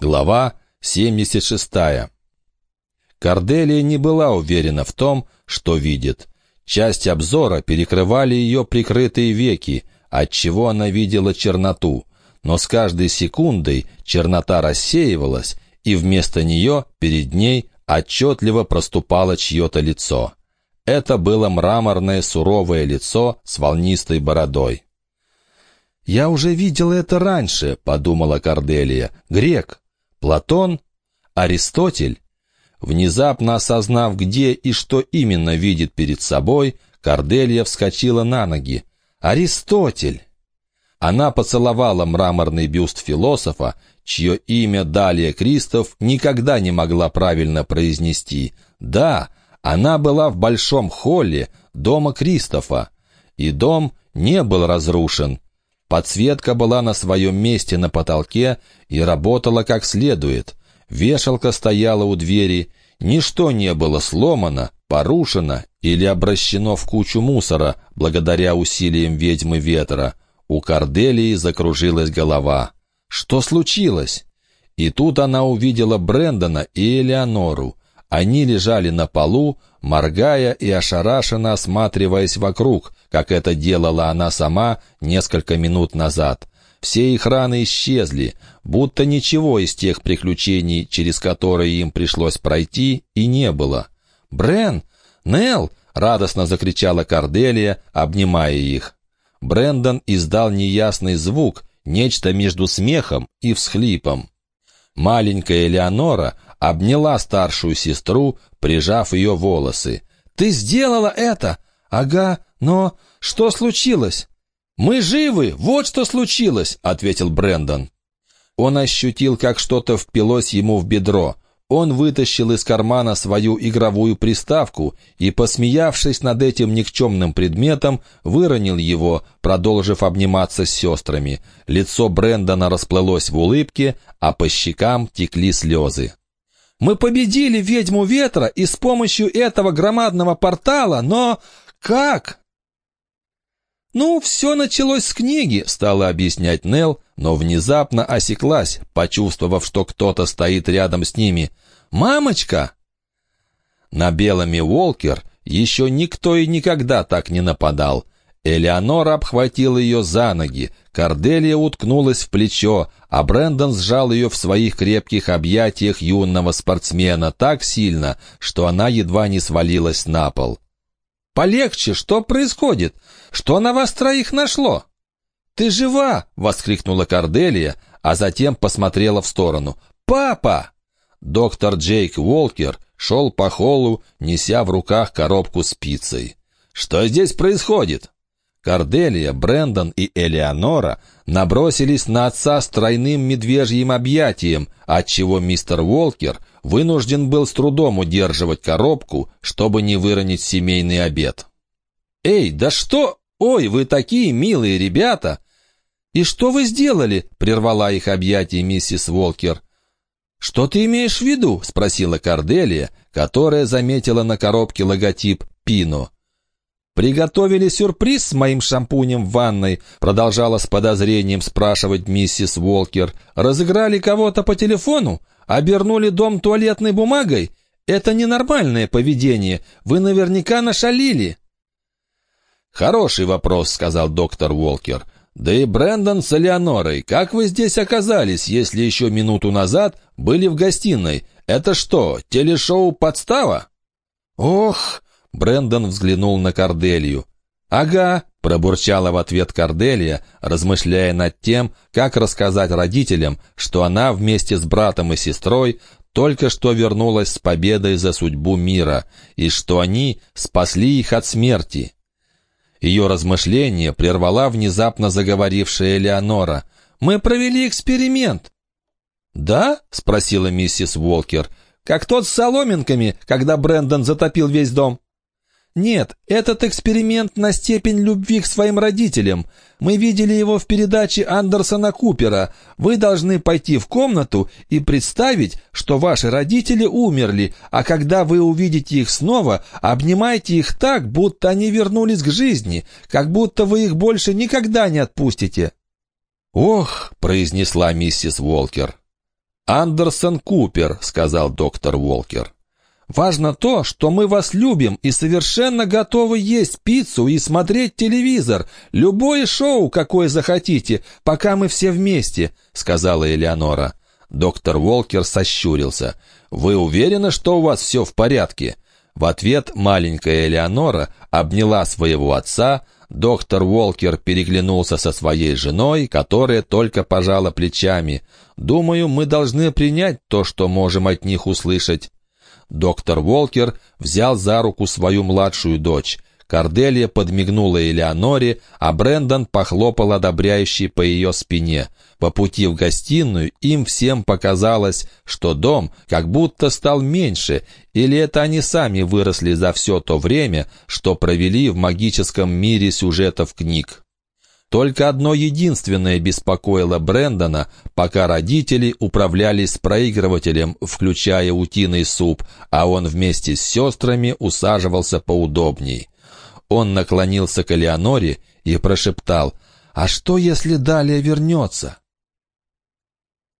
Глава 76. Корделия не была уверена в том, что видит. Часть обзора перекрывали ее прикрытые веки, отчего она видела черноту. Но с каждой секундой чернота рассеивалась, и вместо нее перед ней отчетливо проступало чье-то лицо. Это было мраморное суровое лицо с волнистой бородой. «Я уже видела это раньше», — подумала Корделия. «Грек, Платон? Аристотель? Внезапно осознав, где и что именно видит перед собой, Корделия вскочила на ноги. «Аристотель!» Она поцеловала мраморный бюст философа, чье имя Далия Кристоф никогда не могла правильно произнести. Да, она была в большом холле дома Кристофа, и дом не был разрушен, Подсветка была на своем месте на потолке и работала как следует. Вешалка стояла у двери. Ничто не было сломано, порушено или обращено в кучу мусора, благодаря усилиям ведьмы ветра. У Корделии закружилась голова. Что случилось? И тут она увидела Брэндона и Элеонору. Они лежали на полу, моргая и ошарашенно осматриваясь вокруг, как это делала она сама несколько минут назад. Все их раны исчезли, будто ничего из тех приключений, через которые им пришлось пройти, и не было. «Брен! Нелл!» — радостно закричала Корделия, обнимая их. Брендон издал неясный звук, нечто между смехом и всхлипом. Маленькая Элеонора обняла старшую сестру, прижав ее волосы. «Ты сделала это!» «Ага, но что случилось?» «Мы живы! Вот что случилось!» — ответил Брендон. Он ощутил, как что-то впилось ему в бедро. Он вытащил из кармана свою игровую приставку и, посмеявшись над этим никчемным предметом, выронил его, продолжив обниматься с сестрами. Лицо Брэндона расплылось в улыбке, а по щекам текли слезы. «Мы победили ведьму ветра и с помощью этого громадного портала, но... как?» «Ну, все началось с книги», — стала объяснять Нелл, но внезапно осеклась, почувствовав, что кто-то стоит рядом с ними. «Мамочка!» На Белами Уолкер еще никто и никогда так не нападал. Элеонора обхватила ее за ноги, Корделия уткнулась в плечо, а Брэндон сжал ее в своих крепких объятиях юного спортсмена так сильно, что она едва не свалилась на пол. «Полегче, что происходит? Что на вас троих нашло?» «Ты жива!» — воскликнула Корделия, а затем посмотрела в сторону. «Папа!» Доктор Джейк Уолкер шел по холлу, неся в руках коробку с пиццей. «Что здесь происходит?» Корделия, Брендон и Элеонора набросились на отца с тройным медвежьим объятием, отчего мистер Уолкер вынужден был с трудом удерживать коробку, чтобы не выронить семейный обед. «Эй, да что? Ой, вы такие милые ребята!» «И что вы сделали?» — прервала их объятие миссис Уолкер. «Что ты имеешь в виду?» — спросила Корделия, которая заметила на коробке логотип «Пино». «Приготовили сюрприз с моим шампунем в ванной?» Продолжала с подозрением спрашивать миссис Уолкер. «Разыграли кого-то по телефону? Обернули дом туалетной бумагой? Это ненормальное поведение. Вы наверняка нашалили». «Хороший вопрос», — сказал доктор Уолкер. «Да и Брэндон с Элеонорой, как вы здесь оказались, если еще минуту назад были в гостиной? Это что, телешоу «Подстава»?» «Ох!» — Брэндон взглянул на Корделию. «Ага», — пробурчала в ответ Корделия, размышляя над тем, как рассказать родителям, что она вместе с братом и сестрой только что вернулась с победой за судьбу мира, и что они спасли их от смерти. Ее размышление прервала внезапно заговорившая Элеонора. «Мы провели эксперимент». «Да?» — спросила миссис Уолкер. «Как тот с соломинками, когда Брэндон затопил весь дом». Нет, этот эксперимент на степень любви к своим родителям. Мы видели его в передаче Андерсона Купера. Вы должны пойти в комнату и представить, что ваши родители умерли, а когда вы увидите их снова, обнимайте их так, будто они вернулись к жизни, как будто вы их больше никогда не отпустите. «Ох», — произнесла миссис Уолкер. «Андерсон Купер», — сказал доктор Уолкер. «Важно то, что мы вас любим и совершенно готовы есть пиццу и смотреть телевизор, любое шоу, какое захотите, пока мы все вместе», — сказала Элеонора. Доктор Уолкер сощурился. «Вы уверены, что у вас все в порядке?» В ответ маленькая Элеонора обняла своего отца, доктор Уолкер переглянулся со своей женой, которая только пожала плечами. «Думаю, мы должны принять то, что можем от них услышать». Доктор Уолкер взял за руку свою младшую дочь. Корделия подмигнула Элеоноре, а Брендон похлопал одобряющий по ее спине. По пути в гостиную им всем показалось, что дом как будто стал меньше, или это они сами выросли за все то время, что провели в магическом мире сюжетов книг. Только одно единственное беспокоило Брэндона, пока родители управлялись с проигрывателем, включая утиный суп, а он вместе с сестрами усаживался поудобней. Он наклонился к Элеоноре и прошептал «А что, если далее вернется?»